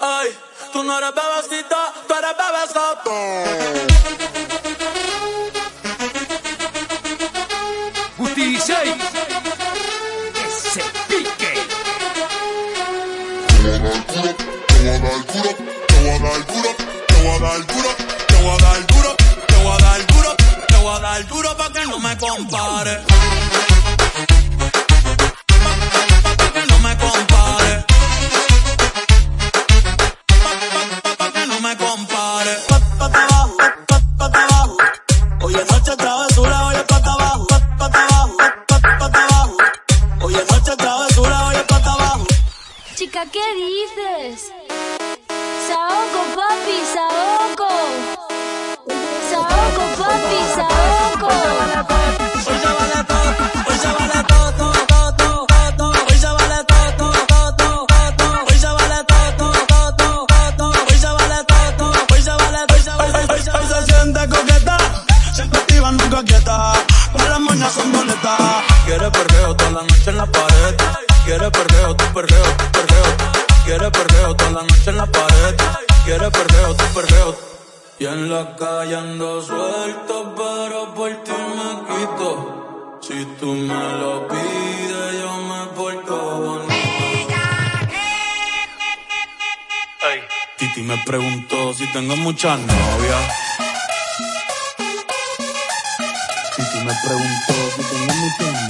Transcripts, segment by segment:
Ay, ay, tú no eres bebecita, tú eres. Ese pique. Te voy a dar te voy a dar te voy a dar te voy a dar te voy a dar Te voy a dar pa' que no me compare. Chica, ¿qué dices? Saoco. La noche en la pared. Quiere perreo, tu perreo. Y en la calle ando suelto, pero por ti me quito. Si tú me lo pides, yo me porto bonito. Titi me preguntó si tengo muchas novias. Titi me preguntó si tengo muchas novias.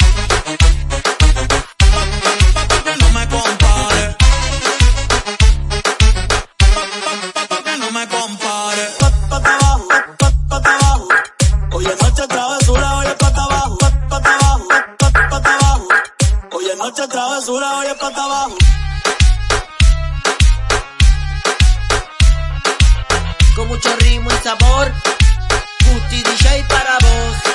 noche travesura, oye pata abajo, pata abajo, pata abajo. Oye noche travesura, oye pata abajo. Con mucho ritmo y sabor, Guti DJ para vos.